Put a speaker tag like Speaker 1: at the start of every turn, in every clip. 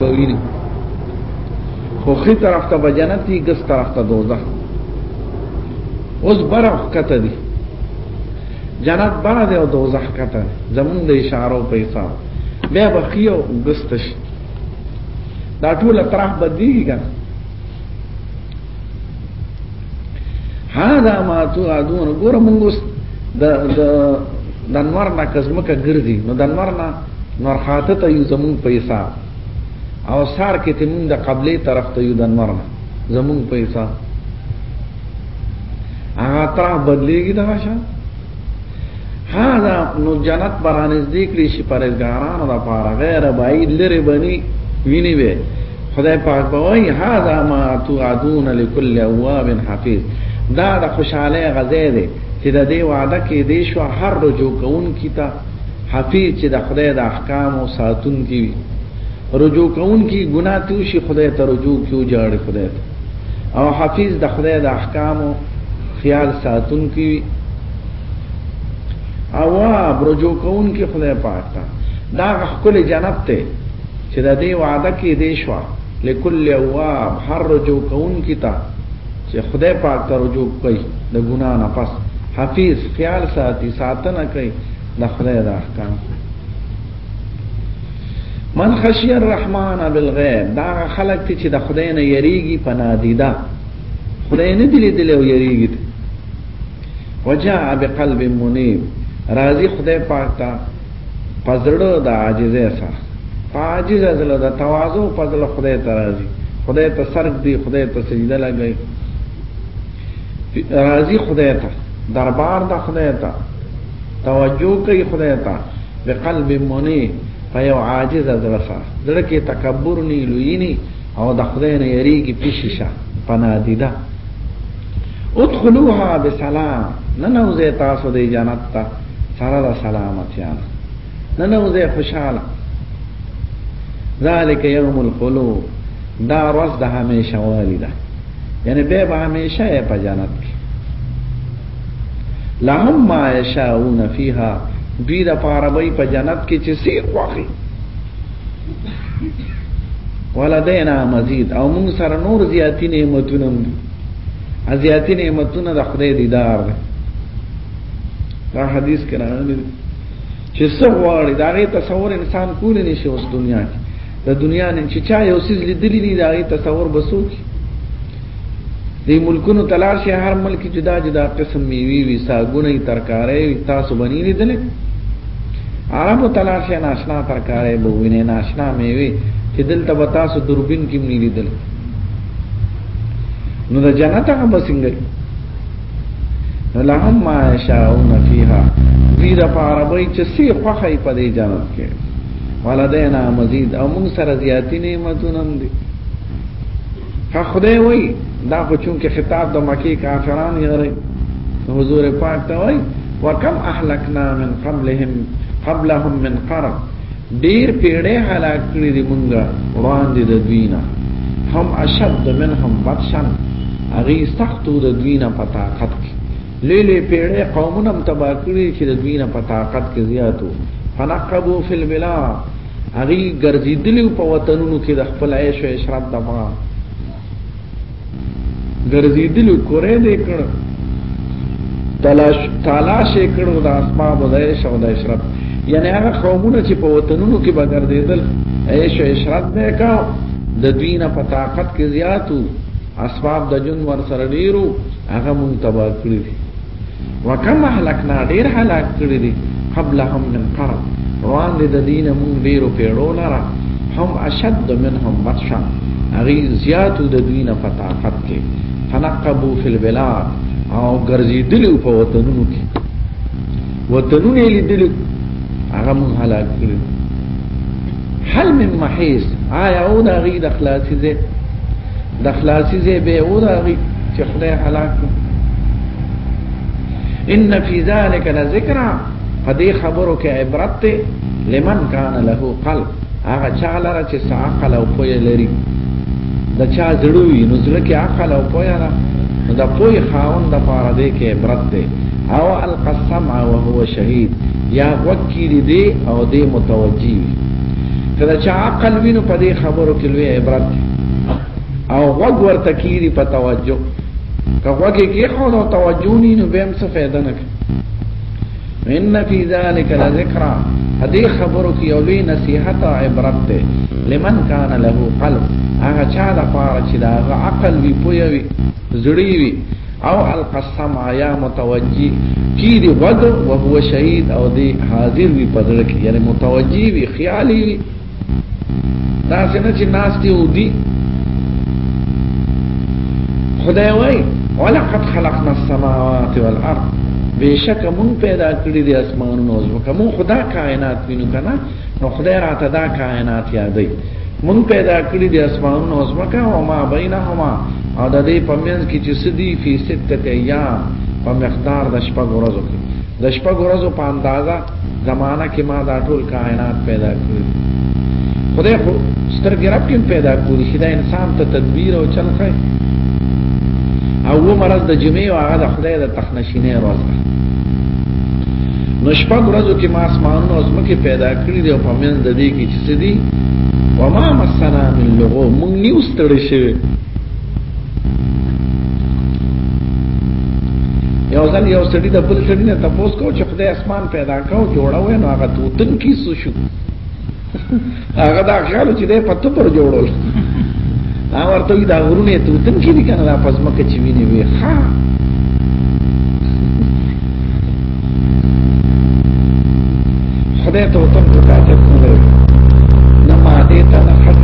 Speaker 1: ویلي خو خي طرف ته جنت دي ګس طرف ته دوزخ اوس برخ کته دي جنت بره دی او دوزخ کته زمون د اشاره په حساب بیا بخی او ګستش دا ټول طرح بدلیږي کنه هاذا ما توعدون ګور موږ د د دنور نه کزمکه ګرځي نو دنور نه نور خاطه ته یو زمون پیسا او سار کې ته مونږ د قبله طرف ته یو د نور نه زمون پیسا هغه تر بدلیږي دا شه هاذا نو جنت برانز دې کړی شي پرېزګارانو د پاره غیر بعید لري بني ویني به خدای پاک به وای هاذا ما توعدون لكل اواب حفیظ دا د خوشاله غزه ده چې د دې وعده کې دې شو هر رجوع کوون کیته حفیظ چې د خدای د احکامو ساتونکی وي رجوع کوونکی ګناه ته وشي خدای ته رجوع کوي او جاړي خدای ته او حفیظ د خدای د احکامو خیال ساتونکی وي اواب رجوع کون کې خدای پاک تا دا خپل جنت ته چې د دې وعده کې دی شو لکل اواب هر رجوع کون کې تا چې خدای پاک ته رجوع کوي د ګناه نه پس حفیظ خیال ساتي ساتنه کوي د خدای د احکام من خشی الرحمن بالغیب دا خلق تی چې د خدای نه یریږي په نادیده خدای نه دی لیدل او یریږي وجاء بقلب منیب راضی خدای پاک ته په زړه د عاجزۍ سره په عاجز زړه د تواضع په زړه خدای ته راضي خدای ته سرګ دی خدای ته سجده لګي راضي خدای ته دربار د خدای ته توجه کوي خدای ته بقلب منی په یو عاجز زړه سره زړه کې تکبر نه لوی نه او د خدای نه یریږي پیشیشه پنادیده ادخلوها بسلام ننوزه تاسو د جنت ته سره د سلامتیا ده ننوځئ خوشحاله ذالک یوم الخلود دا ورځ د همیشه والی ده یعنی به به همیشه یې په جنت کې لهم ما یشاؤون فیها دوی د پاره به په جنت کې چې سی خوخي ولدینا مزید او موږ سره نور زیاتی نعمتونه هم دي زیاتی نعمتونه د خدای دیدار دی دا حدیث کې راغلی چې څو غواړي دا غي تصور انسان کول نه شي اوس دنیا کې د دنیا نه چې چا یو سیز لیدلی نه دا غي تصور بسو کې دې ملکونو تلار شي هر ملک جدا جدا قسم میوي وي ساګونه ترکارې تاسو بنی لیدل عربو تلار شي ناشنا ترکارې بوینه ناشنا میوي چې دلته به تاسو دوربین کې ملي لیدل نو د جنت هغه بسنګي لهم ما یشاؤون فیها دوی د پاره به چې سی خوخه په دې جنت کې ولدینا مزید او موږ سره زیاتی نعمتونه هم دي که خدای وای دا خو چون کې خطاب د مکی کافران یې غره حضور پاک ته وای وکم اهلکنا من قبلهم قبلهم من قرن ډیر پیړې هلاک کړی دی مونږه وړاندې د دوینه هم اشد منهم بطشن هغه سختو د دوینه په طاقت کې لیلې پیړې قومونه هم تبا کړی چې د دوینه په طاقت کې زیاتو فنقبو فی البلاد هغه ګرځیدلی په وطنونو کې د خپل عیش او عشرت دمه ګرځیدلو کورې دې کړ تلاش تلاش یې کړو د اسباب د عيش او د عشرت یعنی هغه قومونه چې په وطنونو کې بغیر دیدل عيش او عشرت نه کاو د دینه په طاقت کې زیاتو اسباب د جن ور سره ډیرو هغه مونږ تبا کړی وکم اهلکنا ډیر هلاک کړی دي قبلهم من قرن روان دي د دین مون ډیرو پیړو لره هم اشد منهم بطشا هغه زیات د دین په طاقت کې تنقبو فی البلاد او ګرځیدلی په وطنونو کې وطنونه لیدل هغه مون هلاک کړی هل من محیس آیا او دا غي د خلاصي ده د خلاصي زه به وراغي چې خدای هلاک ان فی ذلک لذکر قدی خبرو کې عبرت ته لمن کان له قلب هغه چا لره چې عقل او پوهه لري د چا زړوي نو زړه کې عقل او پوهه را نو د پوهه خاوند د پاره دی کې عبرت ته او القسم وهو شهید یا وکیل دی او دی متوجی کله چې عقل وینو په دې خبرو کې لوی عبرت دی او غوږ ورته کیری په توجه که غوږ کې خونو توجه نه نو به هم څه فائدہ نه کوي ان فی ذلک لذکر هدي خبرو کې یو لوی نصیحت او عبرت ده لمن کان له قلب هغه چا د پاره چې دا عقل وی پوي زړی وی او القسم آیا متوجی کی دی غد او هو شهید او دی حاضر وی پدړه کی یعنی متوجی وی خیالی وی دا څنګه چې ناس دی او دی خدای وای ولقد خلقنا السماوات والارض بیشک مون پیدا کړی دی اسمانونو او زمکه مون خدا کائنات وینو کنه نو خدای راته دا کائنات یادوي مونږ پیدا کړی دي اسمانونه او زمکه او ما بینهما او د دې په منځ کې چې سدي فی سته ایام په مقدار د شپږ ورځو کې د شپږ ورځو په اندازا زمانہ کې ما دا ټول کائنات پیدا کړی خدای خو سترګې رب کې پیدا کړی چې دا انسان ته تدبیر او چل کوي او مرز د جمعې او هغه د خدای د تخنش سینه راز نو شپږ ورځو کې ما اسمانونو او ځمکه پیدا کړې دي او په منځ د دې کې چې څه دي وما مسنا من لغو مونږ نیو ستړي شوی یو ځل یو سړی د بل سړی نه تاسو کو چې خدای اسمان پیدا کاو جوړاوه نو هغه توتن کیسو شو هغه دا خیال چې ده په تپر جوړول دا ورته دا غرونه ته وتن کې دي کنه دا پس مکه چې ویني وي ها خدای ته وتن ته کاته کوله نه ما دې ته نه حق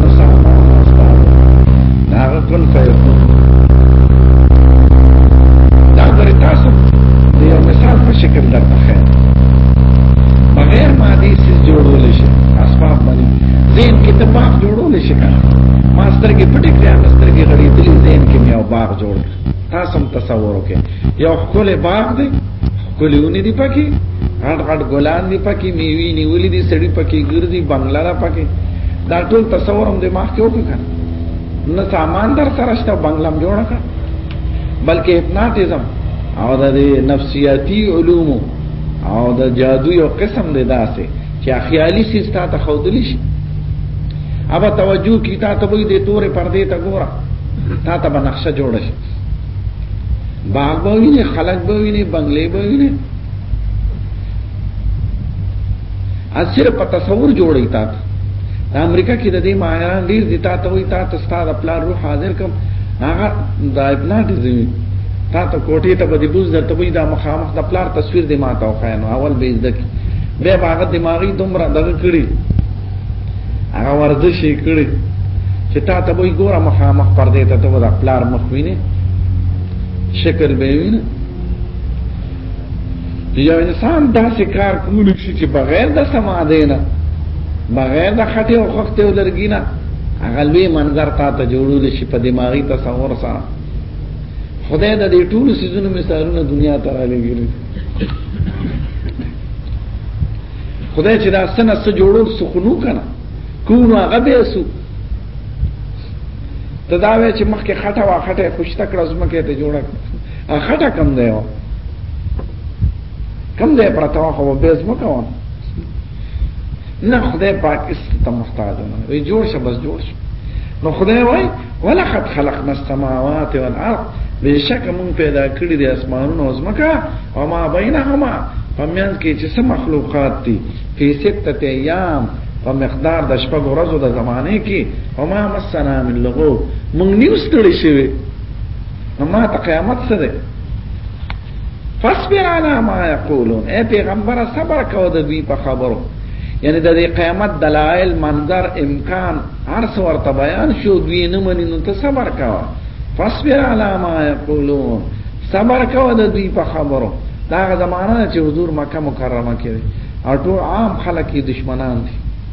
Speaker 1: نه سامان استاد دا کن فیکون دا غره تاسو د یو مثال په شکل درته خیر بغیر مادي سیس جوړول شي اسباب باندې زین کې ته باغ جوړول شي کنه ماستر کې پټې کړې ماستر کې غړي دې زین کې یو باغ جوړ تاسو تصور وکړئ یو خپل باغ دی ګلونه دي پکې هټ هټ ګلان دي پکې میوي نیولې دي سړی پکې ګرځي بنگلا را پکې دا ټول تصور هم دماغ کې وکړ نه سامان در سره شته بنگلم جوړ کړ بلکې هپناټیزم او د نفسیاتی علوم او د جادو یو قسم دی داسې چې خیالي سیستا ته خودلی شي ابا توجه کی تا ته وې د تورې پردې ته ګوره تا ته بنقشه جوړ شي باغ به ویني خلک به ویني بنگلې به ویني اصر په تصور جوړی تا ته د امریکا کې د دې ماهران ډیر دي تا ته وي تا ته ستاره پلان روح حاضر کم هغه د هپناټیزم تا ته کوټې ته به د بوز درته وي دا مخامخ د پلان تصویر دی ما ته وخاین اول به زده کی به هغه دماغي دومره دغه کړی هغه ورزش یې کړی چې تا ته وي ګوره مخامخ پر دې ته ته د پلان مخ ویني شکل به ویني یو انسان داسې کار کولی شي چې بغیر د سماده نه بغیر د خټې او خښتې او لرګي نه هغه لوی منظر تا ته جوړول شي په دماغي تصور سره خدای د دې ټولو سيزونو مثالونه دنیا ته راغلي خدای چې دا سنه سره جوړول سخنو کنه کوم هغه به سو تداوی چې مخکې خټه واخټه خوشته کړه زمکه ته جوړه خټه کم دی و کم دی پرته و خو به زمکه و نه خدای پاک اس ته محتاج نه وي جوړ شه بس جوړ شه نو خدای وای ولقد خلقنا السماوات والارض بشک مون پیدا کړی د اسمانونو او زمکه او ما بینهما پمیان کې چې سم مخلوقات دي په سته ایام په مقدار د شپږ ورځو د زمانه کې او ما مسنا من لغو مونږ نیو ستړي شوی نو ما ته قیامت څه دی فاصبر على ما يقولون اے پیغمبر صبر کو د دوی په خبرو یعنی د قیامت دلایل منظر امکان هر څو ورته بیان شو دوی نه مني نو ته صبر کا فاصبر على ما يقولون صبر کو د دوی په خبرو دا زمانہ چې حضور مکه مکرمه کې او ټول عام خلک دشمنان دي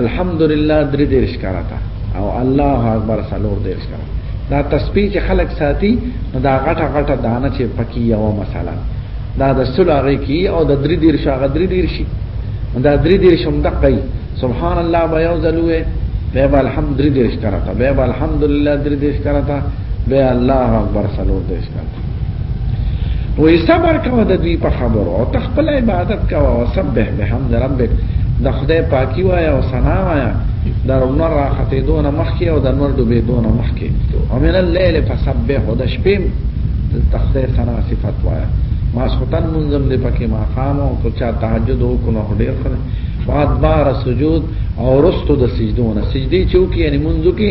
Speaker 1: الحمدلله درې دیرش کراته او الله اکبر سلور دیرش کراته دا تسبیح چې خلق ساتي نو دا غټه غټه دانه چې پکې یو مثلا دا د سلو هغه کی او د درې دیر شو هغه درې دیر شي دا درې دیر شم دقه سبحان الله بیا زلوه بیا الحمد درې دیر شکرتا بیا الحمدلله درې دیر شکرتا به الله اکبر سلور دیش کال وې صبر کوه د دوی په خبرو او تخپل عبادت کوه او سبح بحمد ربک د خدای پاکي وای او ثنا وای د نور راحتې دون مخکي او د نور ډوبې دون مخکي او من الليل فسبح او د شپې د خدای ثنا صفات وای ما سوتن منظم دې پکې ما خام او کو چا تهجد او کو نو ډېر خره واد بار سجود او رستو د سجدونه سجدي چوکي یعنی منځو کې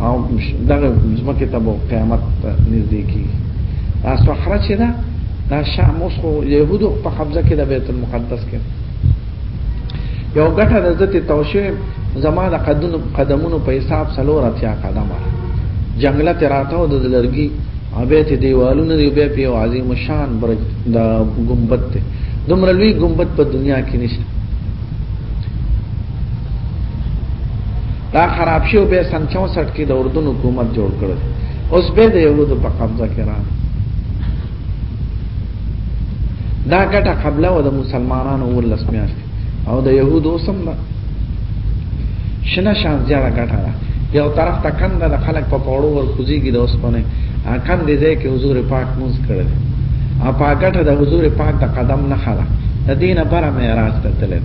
Speaker 1: او دغه زمکه ته به قیامت نږدې کی دا صخره چې ده دا شام اوس خو يهودو په قبضه کې د بیت المقدس کې یو ګټه د ذات توشی زما د قدمونو قدمونو په حساب سلور اتیا قدمه جنگله تراتو د لرګي ابه ته دیوالونه دی به په عظیم شان برج د ګمبت ته دومره لوی ګمبت په دنیا کې نشته دا خراب شو به سن 64 کې د اردن حکومت جوړ کړ اوس به د یهودو په قبضه کې را دا ګټه قبله و د مسلمانانو ولس میاشت او د يهودو سم نه شنه شان زیاده ګټه ده یو طرف ته کند د خلک په پاړو ور کوزيږي د اوسپنه کند دې ځای کې حضور پاک موږ کړل اپا ګټه د حضور پاک د قدم نه خلا د دینه بره معراج ته تلل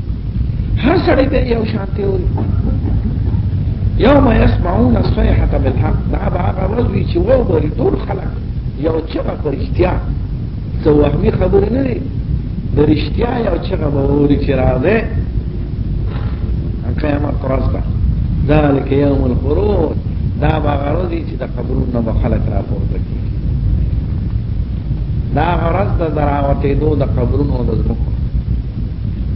Speaker 1: هر سړی ته یو شانتی وي یوم یسمعون الصیحه بالحق دا به هغه ورځ وي چې وګوري ټول خلک یو چغه په رښتیا څه وهمي خبرې نه دي د رښتیا یو چغه به ووري چې راځي قیامت ورځ ده ذلک یوم الخروج دا به هغه ورځ چې د قبرونو به خلک راپورته کېږي دا هغه ورځ ده د راوتېدو د قبرونو د ځمکو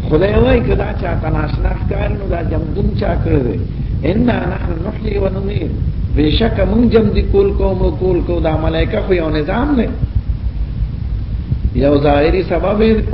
Speaker 1: خدای وای کدا چا تناشنا ښکار نو دا جمدون چا کړی دی ان نحن نحيي ونميت بشک مون جم دی کول کوم کول کو دا ملائکه خو یو نظام نه یو ظاهری سبب دی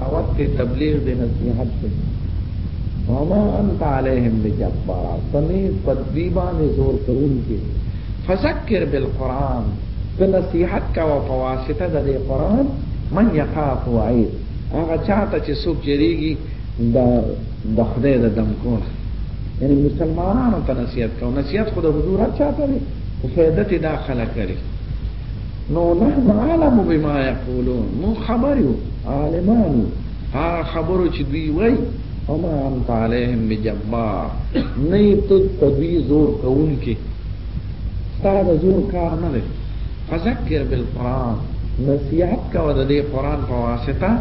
Speaker 1: دعوت کې تبلیغ دی نصیحت دی وما انت علیهم بجبار تنه پدویبان زور کول کې فذکر بالقران ته نصیحت کا او فواسطه د قران من یخاف وعید هغه چاته چې څوک جریږي د د خدای د دم کول یعنی مسلمانانو ته نصیحت کو نصیحت خود حضور چاته دی فائدت داخله کړي نو نحن عالم بما يقولون مو خبرو عالمانو ها خبرو چې دوی وای او ما انت عليهم بجبار نه ته په دوی زور کوونکې ستاسو زور کار نه دی فذكر بالقران نصيحت کوه د دې قران په واسطه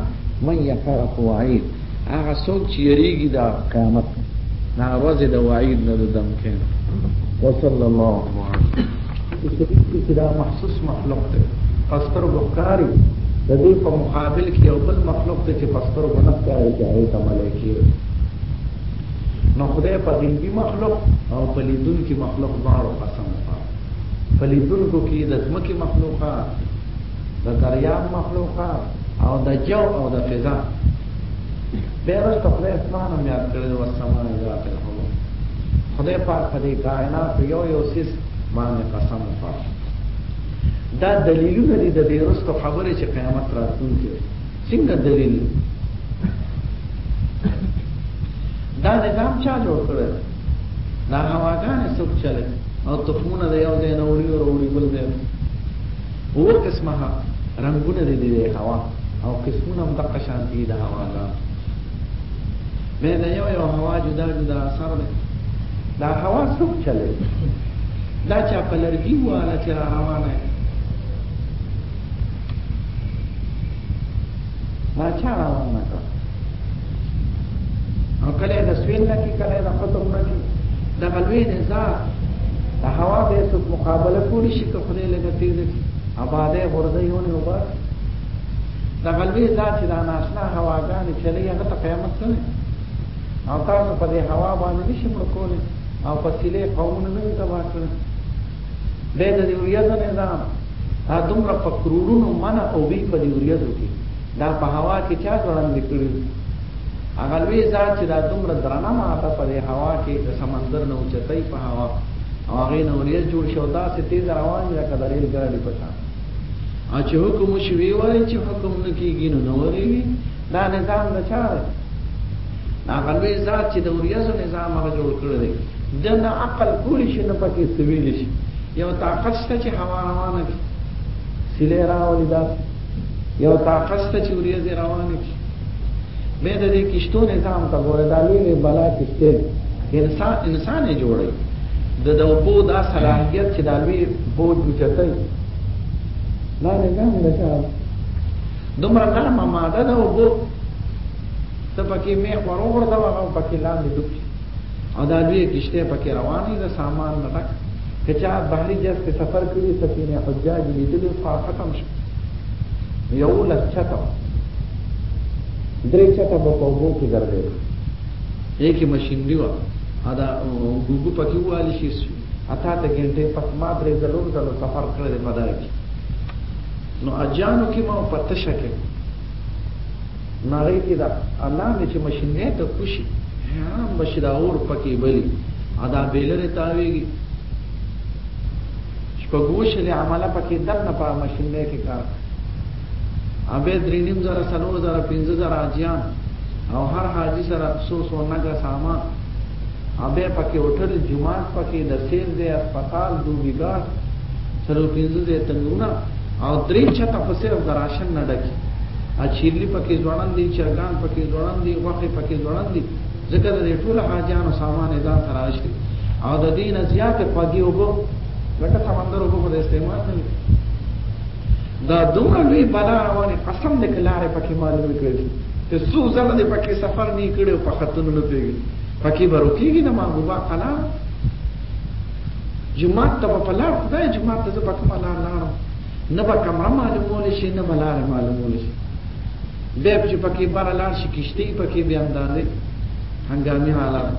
Speaker 1: من يخاف وعيد هغه څوک چې یریږي دا قیامت نه ورځ د وعید نه دم کین وصلی الله علیه په شریف کې چې دا محسوس مخلوق دی په سترو بخکاري د دې په مقابل کې یو بل مخلوق دی چې په سترو بنه کوي چې هغه ته ملایکی نو خدای په غیبی مخلوق او په لیدون کې مخلوق بارو قسم وکړ په لیدون کو کې د ځمکې مخلوقه د دریاب مخلوقه او د جو او د فضا به راست خدای اسمان هم یاد کړی او سما یاد کړی خدای پاک په دې کائنات یو یو سیس ما مې قسم وکړ دا دلیلونه دي د دې رستو خبره چې قیامت راتلونکي څنګه دلیل دا نظام چا جوړ کړل دا هواګانې څوک چلے او تخمونه د یو ځای نه وړي او وړي بل ځای هو قسمه رنگونه دي د هوا او قسمونه هم د قشان دي د هواګانو بیا د یو یو هوا جدا جدا اثر دی دا هوا څوک چلی دا چا په لرګي واله چې را روانه دی دا چا روانه کړه او کله د سویل نه کې کله د قطب نه کې د غلوې نه ځا د هوا به څوک مقابله کولی شي که خدای لږه تیز کړي آباده غرزه یونه وباسي دغه لوی ذات چې دا ناشنا هواګانې چلی هغه ته قیامت څه دی او تاسو په دې هوا باندې نشئ مړ کولی او په سیلې قومونه نه تباه کړی دی د دې وریځو نظام دا دومره په کروڑونو منه او وی په دې وریځو کې دا په هوا کې چا ځوړندې کړي هغه لوی ذات چې دا دومره درنه ماته په دې هوا کې د سمندر نه اوچتای په هوا او هغه نوریز جوړ شو دا ستې روان یا کدارې ګاډي پټه اچھا حکم شوی وای چې حکم نکیږي نو نورېږي دا نظام د چا دی دا غلوی ذات چې د اوریازو نظام هغه جوړ کړی دی د نه عقل کولی شي نه پکې سویل شي یو طاقت شته چې هوا روانه کړي سیلې راولي دا یو طاقت شته چې اوریازې روانه کړي به د دې کشتو نظام ته ګوره دا لوی لوی بلا کشته انسان انسان یې جوړي د د اوبو دا صلاحیت چې دا لوی بوج وچته دا نه ګام نه چا دومره نرمه ماده د اوبو ته پکې مې خورو ورته هغه پکې لاندې ډوب شي او دا لوی کشته پکې روانې د سامان نه ډک کچا بحری جز کې سفر کړی سفینه حجاج لیدلې خو ختم شو یو لچته درې چته په وګو کې ګرځي یې کې ماشين دی وا دا وګو پکې والی شي اته ته ګنټه پس ما درې ضرور ضرور سفر کړل په دای کې نو اجانو کې ما پته شکه ناغي کې دا الله دې چې ماشینه ته خوشي هم مشراور پکې بلی ادا بیلر تاویږي شپږوش له عمله پکې دم نه پا ماشینه کې کار اوبه درینیم زره سلو زره پنځه زره اجیان او هر حاجی سره افسوس ورنګه سامان بیا پکې هوټل، جومات پکې د سیف ځای، هسپتال، دوبي ګارډ، څلور پنځه ځای تنورونه او درې چته خو صرف د راشن نه ډکې اچیرلی پکې ځوړند دي چرګان پکې ځوړند دي غوښه پکې ځوړند دي ځکه د ټول حاجانو سامان ځان سره راځي او د دین زیات خوږی وبو لکه سمندر وبو د استعمال نه دا دومره لوی بلا روانه قسم دې کلاره پکې معلومه کړې ته څو ځله دې پکې سفر نه کړو په خاتون نه پیږي پکې بروکیږي د محبوبا قلا جمعات ته په لار خدای جمعات ته په کومه لار لاړم نه به کمره معلومول شي نه به لار معلومول شي بیا چې پکې بار لار شي کشتي پکې بیا اندازې هنګامي حالات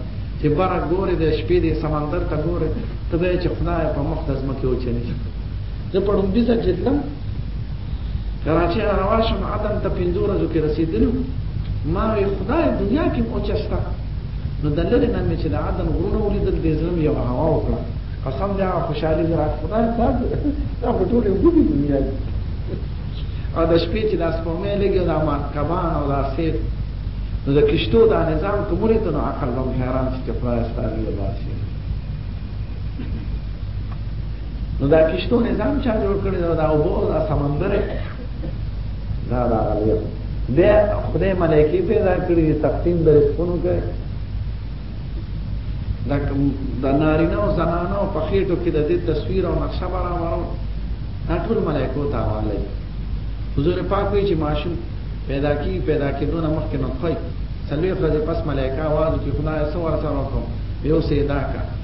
Speaker 1: چې بار ګوره د شپې د سمندر ته ګوره ته به چې خدای په مخ د زمکه وچني زه په ډومبي ځکه چې کراچۍ نه روان شوم عدن ته پنځو ورځو کې رسېدلو ما وی خدای دنیا کې مو چستا نو د لری نه مې چې د عدن غرونه ولیدل د زړه یو هوا وکړه قسم دې هغه خوشحالي زرا خدای دا دا په ټوله وګړي دنیا کې او د شپې چې د سپومې لګي دا ما کبان او دا سیف نو د کشتو دا نظام کومره ته نو عقل هم حیران چې خدای ستاسو دی نو دا کشتو نظام چا جوړ کړی دا دا وبو دا سمندر دا دا غلی دا خدای ملائکی پیدا کړی تقسیم د رزقونو کې دا د نارینه او زنانه په خېټو کې د دې تصویر او نقشه برابرو دا ټول ملائکو ته حواله حضور پاک وی چې ماشوم پیدا کی پیدا کېدونه مخکې نو کوي سلوی خدای پس ملائکه आवाज کوي خدای سو ورته وکړو یو سیدا کا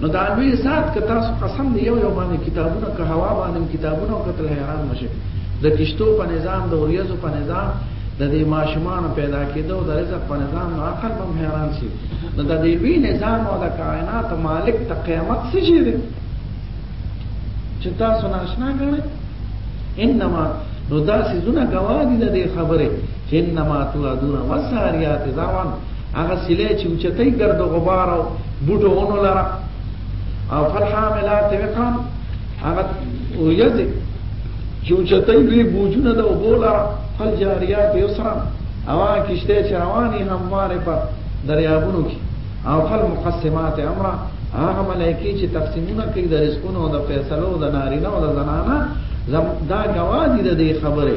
Speaker 1: نو دا لوی ذات که تاسو قسم دی یو یو باندې کتابونه که هوا باندې کتابونه او قتل حیران مشه د کشتو په نظام د اوریزو په نظام د دې ماشومان پیدا کېدو د رزق په نظام نو عقل هم حیران شي نو د دې وی نظام او د کائنات مالک ته قیامت څه شي دي چې تاسو ناشنا کړئ انما نو دا سيزونه گواهی د دې خبره چې انما تو ادونه وساریات زوان هغه سیلۍ چې اوچتۍ ګرد غبار او بوټو ونو لره او فالحاملات وقام هغه وریځې چې اوچتۍ لوی بوجونه د اوبو لره فالجاریات یسرا او هغه کشته چې رواني همواره په دریابونو کې او فالمقسمات امرا هغه ملایکی چې تقسیمونه کوي د رزقونو او د فیصلو د نارینه او د زنانه دا گواهی د دې خبره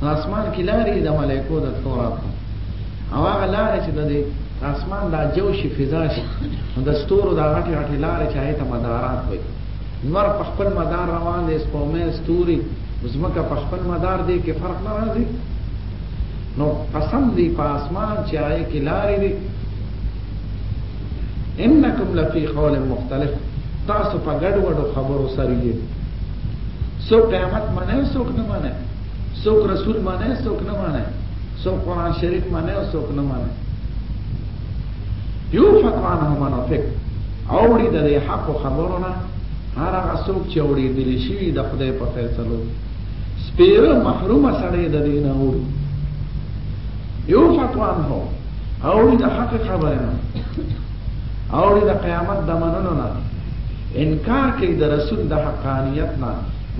Speaker 1: په اسمان کې لارې د ملایکو د تلو راتلو او هغه لارې چې د اسمان دا جو شي فضا شي نو د ستورو دا غټي غټي لارې چې هغه ته مدارات وي نور په خپل مدار روان دي سپومې ستوري زمکه په خپل مدار دي کې فرق نه راځي نو قسم دي په اسمان چې هغه کې لارې دي انکم لفی قول مختلف تاسو په ګډ وډو خبرو سره یې سو قیامت منه سو کنه منه څوک رسول مانه څوک نه مانه څوک قران شریف مانه او څوک نه مانه یو فقانه منافق اوړي د حق خبرونه هر هغه څوک چې اوړي دي شي د خدای په فیصلو سپیره محروم سړی د دینه اوړي یو فقانه اوړي د حق خبرونه اوړي د قیامت د مننو نه انکار کوي د رسول د حقانیت نه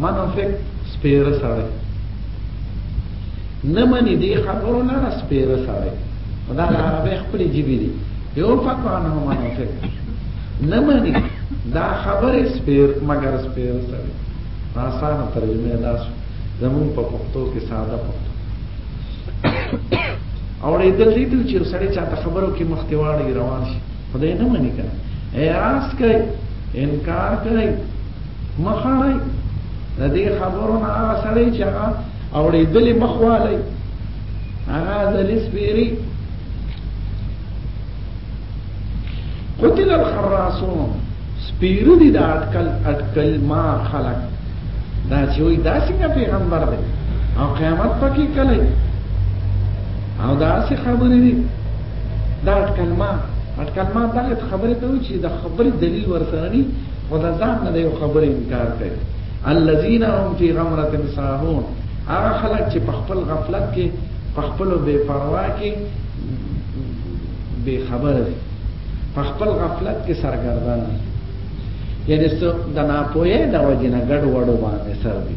Speaker 1: منافق سپیره سړی نه مني دې خبرو لره سپیره سړی دا د عربې خپلې ژبې دي یو فکر عنه منافق نه مني دا خبرې سپیر مګر سپیره سړی آسانه ترجمه دا شو زمون په پښتو کې ساده پښتو اورېدل دي چې سړی چاته خبرو کې مخکې واړی روان شي خدای نه مني کنه اعتراض کوي انکار کوي مخړی د دې خبرو نه هغه سړی چې هغه اورېدلې مخوالی هغه ځلې سپیری قتل الخراسون سپیرو دي دا اٹکل اٹکل ما خلق دا چې وي دا څنګه پیغمبر دی او قیامت پکې کله او دا څه خبرې دي دا اټکل ما اټکل ما دا ته خبره ته وی چې د خبرې دلیل ورسره نه او دا ځان نه یو خبره انکار کوي الذين هم في غمرة ساهون هغه خلک چې په خپل غفلت کې په خپل بے پروا کې بے خبر دي په خپل غفلت کې سرګردان دي یعنی څو د ناپوهه د وجنه ګډ وډو باندې سر دي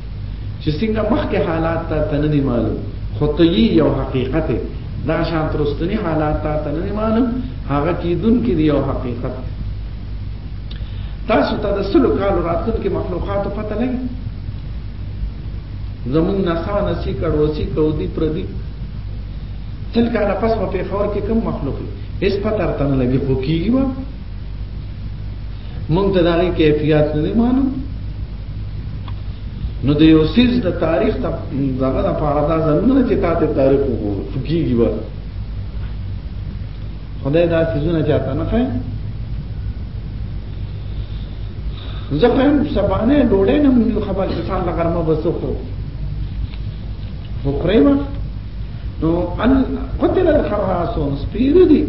Speaker 1: چې څنګه مخکې حالات تا ته نه دي معلوم خو ته یې یو حقیقت دی دغه شان تر اوسني حالات تا ته نه دي معلوم هغه کېدونکي دی یو حقیقت دی تاسو ته د سلو کالو راتلونکي مخلوقاتو پته لګي زمون نسا نسی کړوسی کودی پردی تل کاله پس په پیښور کې کم مخلوق هیڅ پته تر نه لګي خو کیږي مونږ ته دغه کیفیت نه دی معلوم نو د یو سیز د تاریخ ته دغه د پاره دا زمونه چې تاسو تاریخ وګورئ فکیږي به خدای دا سيزونه چاته نه خای ځکه هم سبانه ډوړې نه مونږ خبر چې څنګه غرمه بسوخو خو پرېما نو ان قتل الخراسون سپیر دي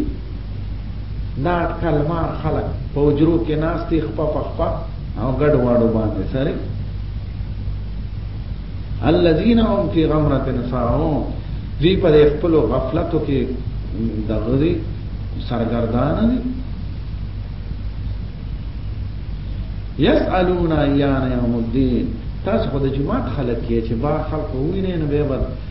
Speaker 1: دا اټکل مار خلک په حجرو کې ناست دي خپه په خپه او ګډ واړو باندې سره الذين هم في غمرة ساهون دی په خپل غفلتو کې دغه دي سرګردان دي يسالون ايان يوم الدين تاسو خو د جماعت خلک یې چې با خلک وینې نه به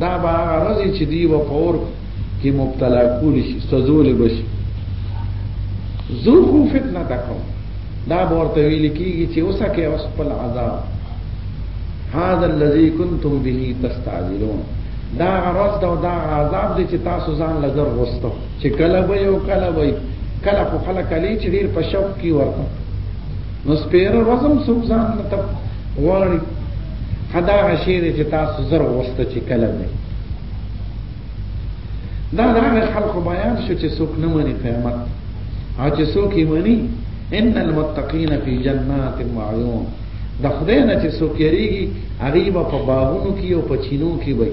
Speaker 1: دا به هغه رزي چې دی و پور کې مبتلا کول شي سزول بشي ذوقو فتنه تکو دا ورته ویل کیږي چې اوسه کې اوس په عذاب هذا الذي كنتم به تستعجلون دا غرض دا دا عذاب دي چې تاسو ځان لزر غوستو چې کله به یو کله به کله خو خلک علی چې ډیر په شوق کې ورته نو سپیره ورځ هم څوک ځان نه ته غواړي دا هغه شی دی چې تاسو زر وسته چې کله دی دا د هغه خلکو بیان شو چې څوک نه مني قیامت او چې څوک یې مني ان المتقین فی جنات و عیون د خدای نه چې څوک یریږي هغه به په باغونو کې او په چینو کې وي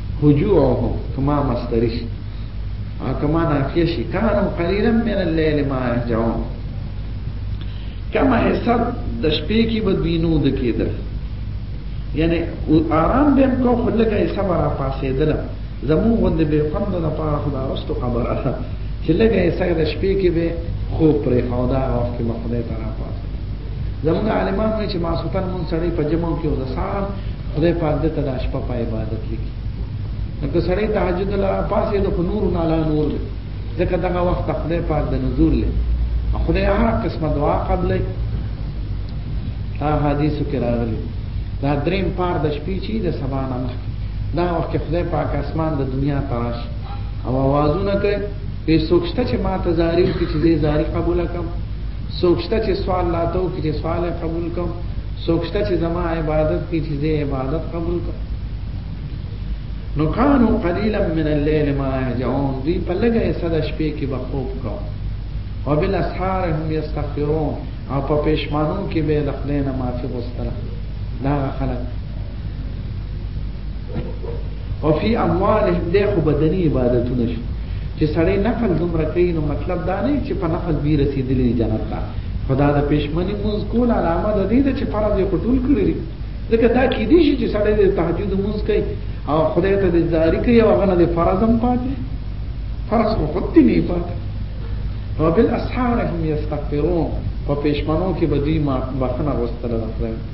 Speaker 1: هجوعه کما مستری شي او کما نافیه شي کانو قلیلا من اللیل ما یهجعون کما حساب د شپې کې به دوی نو د کېدل یعنی آرام به هم کو خلګه حساب را پاسېدل زمو غوند به خوند نه پاره خدا واستو خبر اخه چې لګه حساب د شپې کې به خو پرې خدا او کې مخدای ته را پاسې زموږ عالمان وایي چې ماسوتن مون سړی په جمع کې او د سار خدای پاک دې ته د شپه په عبادت لیکي نو سړی تهجد لا پاسې د نور نه لا نور دی ځکه دغه وخت خدای پاک د نزول له خدای هر قسمه دعا قبلې دا حدیثو کې راغلي دا دریم پار د شپې چې د سبا نه مخکې دا وخت خدای پاک اسمان د دنیا تراش او आवाजونه کوي په سوچته چې ما ته زاری کې چې زاری قبول کم څوک شته چې سوال راته وکړي چې سوال یې قبول کړم؟ څوک شته چې زما عبادت کوي چې زه یې عبادت قبول کړم؟ نو کانو قلیلا من اللیل ما یهجعون دوی په لږه حصه د شپې کې به خوب کوم او بالاسحار هم یستغفرون او په پېشمانو کې به د خدای نه معافي غوښتله دا خلک وفی اموالهم دی خو بدنی عبادتونه شو چې سړی نفل دومره کوي نو مطلب دا نه چې په نفل به رسیدلی جنت ته خدا د پښمنی موږ کول علامه ده دې چې فرض یې قتل کړی ځکه دا کې دي چې سړی د تهجد موږ کوي او خدای ته د زاری کوي او هغه د فرض هم پاتې فرض خو خود نه پاتې او بل اسحار هم یستغفرون په پښمنو کې بدی ما بخنه غوستل راځي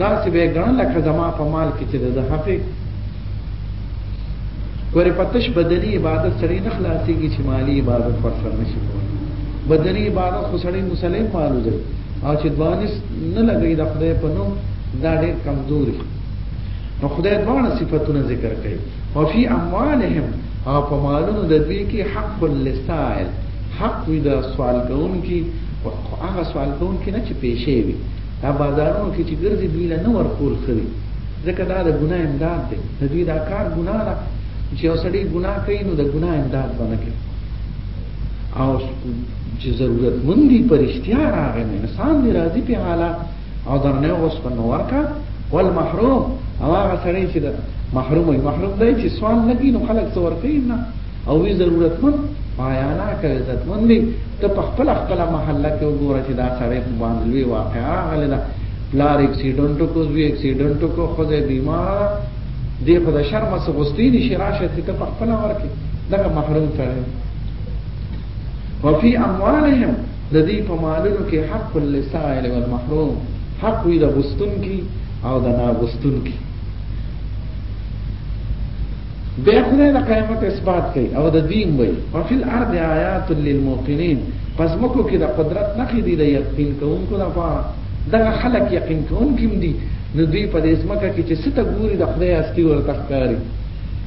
Speaker 1: داسې به ګڼه لکه زما په مال کې چې د حقې ګورې پتش بدني عبادت سړی نه خلاصيږي چې مالی عبادت پر سر نشي کولی بدني عبادت خو سړی مسلمان مالو دی او چې دوانس نه لګي د خدای په نوم دا ډېر کمزوري نو خدای دوه صفاتونه ذکر کوي او فی اموالهم او په مالونو د دوی کې حق للسائل حق وي د سوال کوونکي خو هغه سوال کوونکي نه چې پیشې وي دا بازارونو کې چې ګرځي دوی له نه ورکول خوي ځکه دا د ګناه امداد دی د دوی دا کار ګناه ده چې یو سړی ګناه کوي نو د ګناه امداد باندې کوي او چې ضرورت مندي پرشتیا راغی انسان دی راضي په حالات او درنه اوس په نور کا ول محروم او هغه سړی چې محروم وي محروم دی چې سوال نه کوي نو خلک څور کوي نه او وی ضرورتمن پایانا که عزتمن دی ته په خپل خپل محله کې وګوره چې دا سړی په باندې لوی واقعا راغلی دا پلار اکسیډنټ کو زوی اکسیډنټ کو خو دې بیمار دی خو د شرم څخه غوستې نشي راشه ته په خپل ورکه دغه محروم کړي وفي اموالهم د دې په مالونو کې حق للسائل والمحروم حق وي د غوستون کې او د ناغوستون کې بیا خدای د قیامت اثبات کوي او د دین وایي ففي الارض آیات للموقنین پس مکو کې د قدرت نخې دي د یقین کوونکو لپاره دغه خلک یقین کوونکي دي نو دوی په دې سمکه کې چې ست ګوري د خدای هستی ورته ښکاري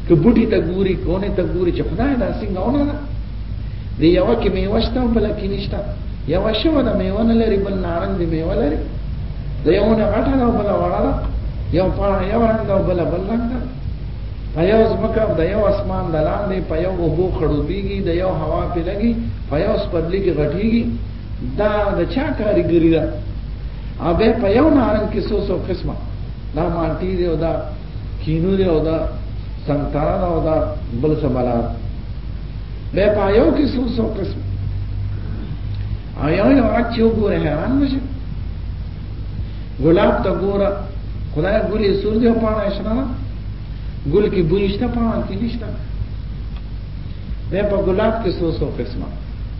Speaker 1: که بوټي ته ګوري کونه ته ګوري چې خدای دا څنګه ونه ده دی یو کې میوه شته بل کې نشته یو شوه د میوه نه لري بل نارنج دی میوه لري د یو نه غټه ده بل وړه ده یو پاڼه یو رنګ ده بل بل رنګ ده په یو ځمکه د یو اسمان د لاندې په یو اوبو خړوبېږي د یو هوا په لګي په یو سپرلی کې غټېږي دا د چا کاریګری ده او به په یو نارنج کې سو سو قسمه دا مالټي دی او دا کینو دی او دا سنترا دا او دا بل څه بلار به په یو کې سو سو قسمه او یو یو راځي وګوره حیران مشه ګلاب ته ګوره خدای ګلې سور دی او پاڼه یې شنه ده ګل کې بوی شته پاڼه کې نشته بیا په ګلاب کې څو څو قسمه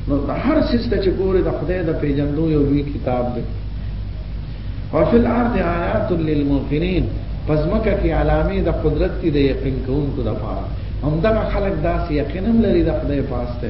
Speaker 1: نو د هر څه ته چې ګوره د خدای د پیژندو یو لوی کتاب دی وفي الارض آیات للموقنین پس مکه کې علامې د قدرت کې د یقین کوونکو د پاره همدغه خلک داسې یقینم لري د خدای پاسته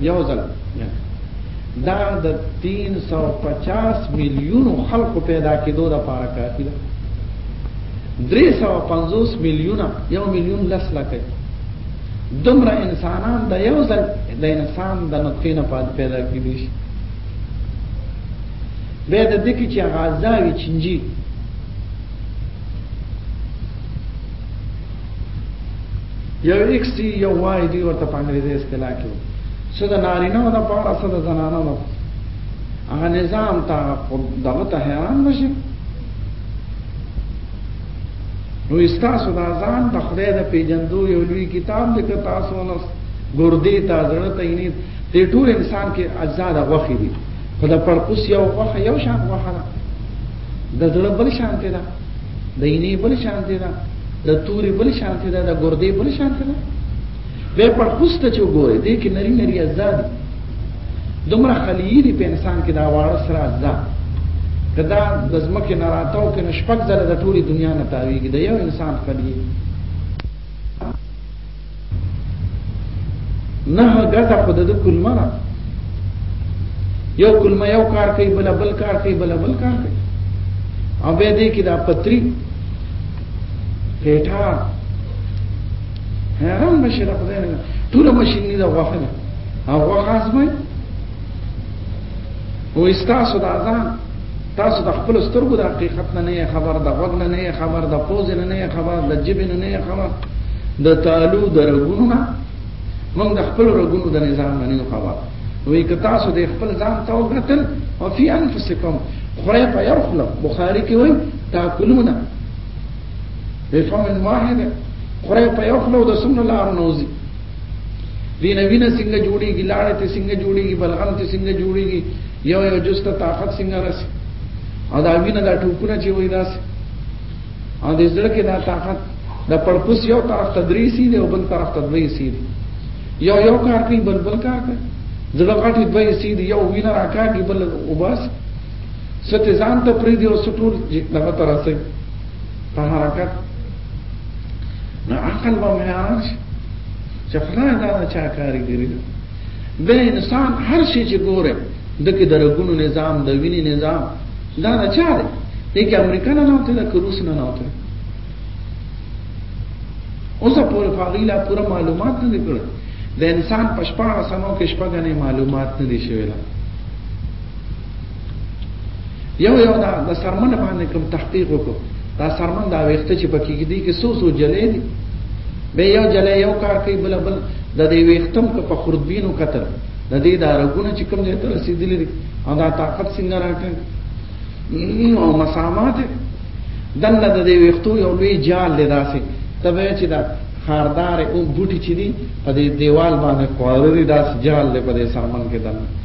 Speaker 1: یو ځل دا د 350 میلیون خلکو پیدا کېدو د پاره کافي ده 350 میلیون یو میلیون لس لکه دومره انسانان د یو ځل د انسان د نطفه نه پات پیدا کېږي به د دې کې چې غازاوي چنجي یو ایکس ټي یو وای دی ورته په انګریزي اصطلاح کې څه د نارینه او د پاره څه د زنانه ده هغه نظام ته دغه ته حیران نشي نو استاسو د ځان د خدای د پیجندو یو لوی کتاب د تاسو نو ګردې تا زړه ته یې د ټول انسان کې اجزا د غوخي دي خدای پر اوس یو غوخه یو شان غوخه ده د زړه بل شان ته ده د اینې بل شانتي ده د توري بل شانتي ده د ګردې بل شانتي ده به په پوسټ چې وګورئ دې کې نری نری آزاد دومره خلیې دي په انسان کې دا واړه سره آزاد کدا د زمکه نه راتاو کې نشپک زله د ټولي دنیا نه تاویږي د یو انسان خلیې نه ګټه خود د کلمه ده یو کلمه یو کار کوي بل بل کار کوي بل بل کار کوي او به دې کې دا پتری پیټا حیران بشي دا خدای نه ټول ماشين نه دا غوخه ده او غوخه ازمه او استاسو د اذان تاسو د خپل سترګو د حقیقت نه نه خبر د غوږ نه نه خبر د پوز نه نه خبر د جبه نه نه خبر د تعالو د رګونو نه موږ د خپل رګونو د نظام نه نه خبر وی که تاسو د خپل ځان ته وګتل او فی انفسکم خره په یو خپل بخاری کې وای تاکلونه بفم واحد خره په یو خپل د سن الله نوزي وینه وینه څنګه جوړیږي لاړه ته څنګه جوړیږي بلغم ته څنګه جوړیږي یو یو جز ته طاقت څنګه راسي او دا وینه دا ټوپونه چې وای داسې او د زړه کې دا طاقت د پړپوس یو طرف ته درې سي دی او بل طرف ته دوی سي دی یو یو کار کوي بل بل کار کوي زړه غټي دوی سي دی یو وینه راکاږي بل وباس ست ځان ته پری دی او سټول دغه تر اسه په حرکت نه عقل به معیار شي چې خدای دا چا کاری ګری د انسان هر شي چې ګوره دکې د رګونو نظام د وینې نظام دا نه چا دی دې کې امریکا نه نوته ده که روس نه نوته اوس په فقې لا پوره معلومات نه کړ د انسان پښپا سمو کې شپږنې معلومات نه دي شوی یو یو دا د سرمن باندې کوم تحقیق وکړو دا سرمن دا وخت چې پکې کې دي کې سو سو جلې دي به یو جلې یو کار کوي بل بل د دې وختم په خردبینو قتل د دې دا رګونه چې کوم دې تر رسیدلې دي او دا طاقت څنګه راټن او مسامات دنه د دې وختو یو لوی جال لداسې تبه چې دا خاردار او بوټي چې دي په دې دیوال باندې قواره دي داس جال له په دې سرمن کې دنه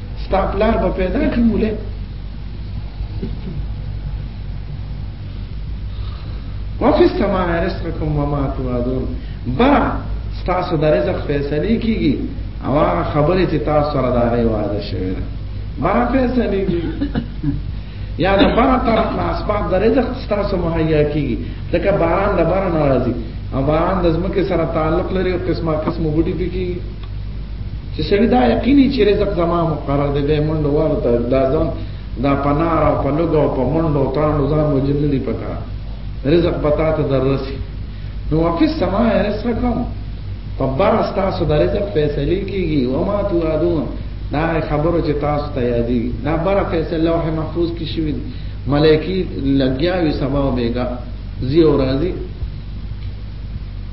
Speaker 1: ستا پلار به پیدا کړي مولا وفي السماء رزقكم وما توعدون با تاسو د رزق فیصله کیږي او هغه خبره چې تاسو سره دا غي وعده شوی ده ما فیصله کیږي یا د بار طرف نه اسباب د رزق تاسو مهیا کیږي ځکه باران د بار ناراضي او باران د زمکه سره تعلق لري او قسمه قسمه بوټي پکې چې سړی دا یقیني چې رزق زما مقرر دی به منډو ورته دا ځان دا پنار او پلوګ او په منډو ترانو ځان وجل نه دی پکار رزق پتا ته درسي نو وفي السماء رزقكم په بار تاسو د رزق فیصله کیږي او ما توعدون دا خبرو چې تاسو ته یادي دا بار فیصله لوح محفوظ کې شوی ملائکی لګیاوي سبا او بیگا زی او راضی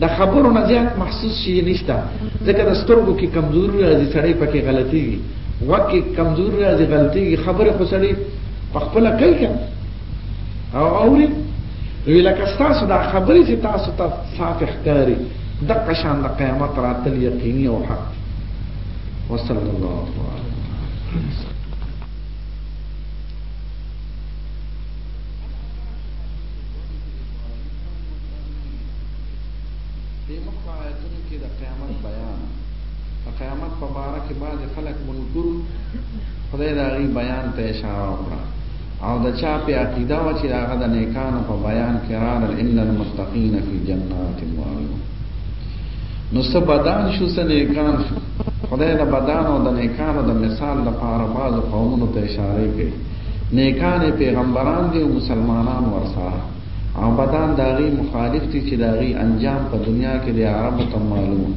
Speaker 1: د خبرو نه زیات محسوس شي نشته ځکه د سترګو کې کمزوري راځي سړی پکې غلطيږي غوږ کې کمزوري راځي غلطيږي خبره خو سړی په خپل کوي کنه او اوري وی لکه تاسو دا خبرې چې تاسو ته صاف ښکاري د قشان د قیامت راتل یقیني او حق وصلی الله تعالی دې مخکې آیتونو کې د قیامت بیان د قیامت په باره کې بعض خلک منکر خدای دا غي بیان ته اشاره وکړه او د چا په عقیده و چې هغه د نیکانو په بیان کې راغل ان المتقین فی جنات و عیون نو څه بدن شو څه نیکان شو خدای د بدن او د نیکانو د مثال لپاره بعض قومونو ته اشاره کوي نیکان پیغمبران دي او مسلمانان ورسره او بدان د هغې مخالف دي چې د هغې انجام په دنیا کې د عربو ته معلوم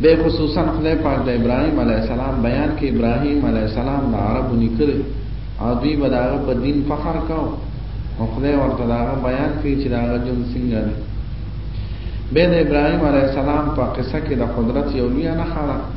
Speaker 1: به خصوصا خدای پاک د ابراهیم علیه السلام بیان کې ابراهیم علیه السلام د عربو نیکره او دوی به داغه په دین فخر کاو او خدای ورته داغه بیان کوي چې داغه جون څنګه دی به د ابراهيم عليه السلام په قصه کې د قدرت یو لوی نه خاله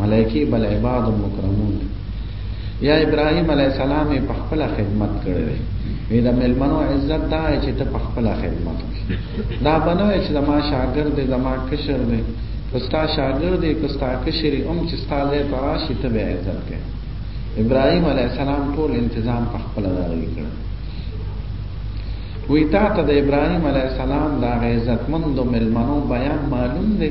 Speaker 1: ملائکه بل عباد مکرمون دی یا ابراهيم عليه السلام په خپل خدمت کړی دی وی دا ملمنو عزت دا چې ته په خپل خدمت وکړي دا بنو چې دا ما شاګرد دی دا ما کشر دی کستا شاګرد دی کستا کشری هم چې ستا له تراشی ته به عزت کوي ابراهيم عليه السلام ټول تنظیم په خپل دغه کړ وی تا ته د ابراهيم عليه السلام دا عزتمند ملمنو بیان معلوم دی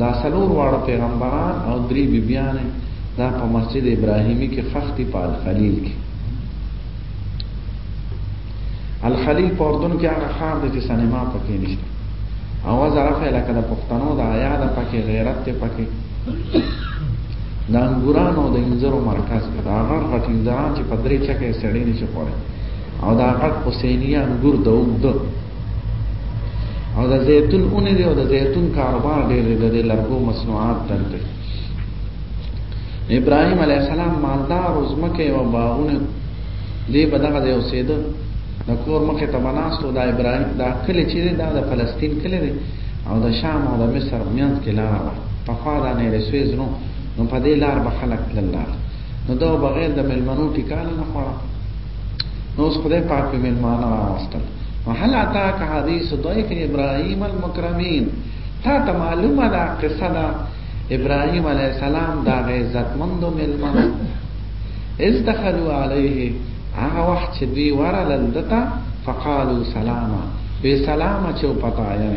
Speaker 1: دا څلور واړه پیغمبران او درې بیبیانې دا په مسجد ابراهیمی کې خښ دي په الخلیل کې الخلیل په اردن کې هغه ښار دی چې سینما پکې نشته اواز رافع لکه د پښتنو د حیا د پکې غیرت ته پکې د انګورانو د انځرو مرکز کې دا غړ غټ انځران چې په درې چکه سړی نشي خوړی او دا غټ حسینیه انګور د اوږد او د زیتون اونې دی او د زیتون کاروبار ډېر دی د لرګو مصنوعات درته ابراهيم عليه السلام مالدار او زمکه او باغونه دی په دغه ځای اوسېده د کور مخې ته بناستو دا ابراهيم دا کلی چې دا د فلسطین کلی دی او د شام او د مصر میانځ کې لار وه پخوا دا نه رسوي ځنو نو په دې لار به خلک تلل نو دا بغیر د ملمنو ټکانه نه خوړه نو اوس خدای پاک په ملمانه راوستل وهل عطا که حدیث ضیف ابراهیم المکرمین تا ته معلومه ده قصه ده ابراهیم علیه السلام دا غی عزتمند ملمنو از دخلوا علیه هغه وخت چې دوی ورلل دته فقالو سلاما به سلام چې پتا یې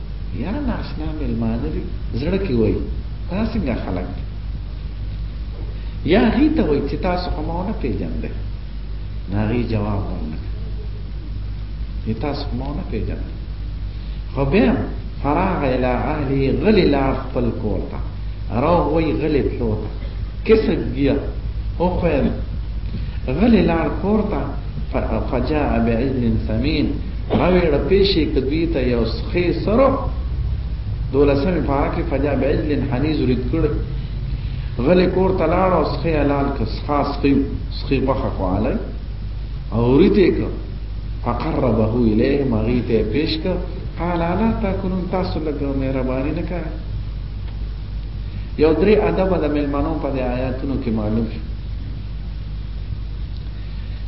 Speaker 1: یا ناشنا ملمانه دي زړه کې وای دا څنګه خلک دي یا هی ته وای چې تاسو کومونه پیژندل ناغي جواب ورنکړ هی تاسو کومونه پیژندل خو بیا فراغ الى اهلی غلی لا خپل کورتا رو وی غلی پلوتا کسد گیا او خویل غلی لار کورتا فجاء بعجل سمین راویړه پیشې که دوی ته یو سخې سره دولسمې پاره کې فجا بعجل حنیز رد کړ غلې کور ته لاړ او سخې حلال که سخا سخې سخې غوښه خواله او ریته که فقربه الیه مغیته پیش که قال الا تاکلون تاسو لکه مهرباني نه کوي یو درې ادب د ملمنو په آیاتونو کې معلوم شو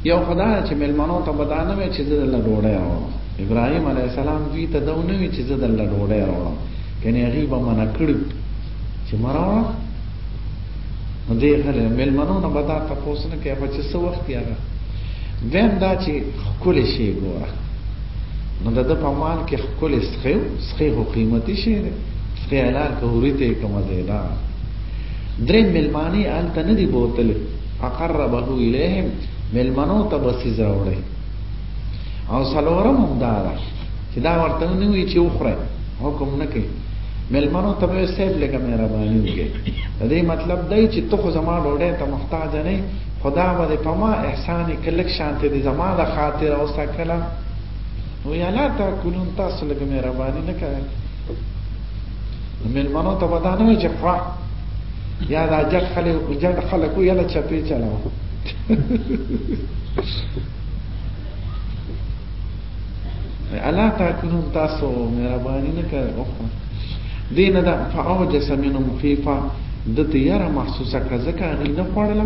Speaker 1: یو خو دا چې مېلمنو ته به دا نه وي چې زه دلته ډوډۍ راوړم ابراهیم علیه السلام دوی ته دا نه وي چې زه دلته ډوډۍ راوړم کنې هغوی به منع کړي چې مه راوړه نو دې غلی مېلمنو نه به دا تپوس نه کوي به چې څه وخت یې هغه دویم دا چې ښکلی شی ګوره نو د ده په مال کې ښکلی سخی و سخی خو قیمتي شی دی سخی حلال که هوري ته یې کومه ځای ده درې مېلمانه یې هلته نه دي بوتلې فقربه الیهم ملمنو ته بسیز راوړي او سلورم هم دا ده چې دا ورته نه وی چې وخره حکم نه کوي ملمنو ته به سیب لګه مهرباني وکړي دا دې مطلب دی چې ته خو زما ډوډۍ ته محتاج نه خدا به په ما احسان کلک شانته دې زما د خاطر او سکلا نو یا لا تاکلون تاسو لګه مهرباني نه کوي مېلمنو ته به دا نه وي چې خوا یا دا جګ خلک جګ خلک یې له چپې چلاو الله تاکنون تاسو مهرباني نه کوي دین دا فاوج سمینو مخیفا د تیاره محسوسه کړه ځکه هغه نه خوړله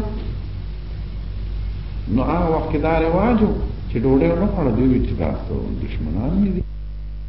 Speaker 1: نو هغه وخت دا رواجو چې ډوډۍ نه خوړه دوی چې تاسو دشمنان دي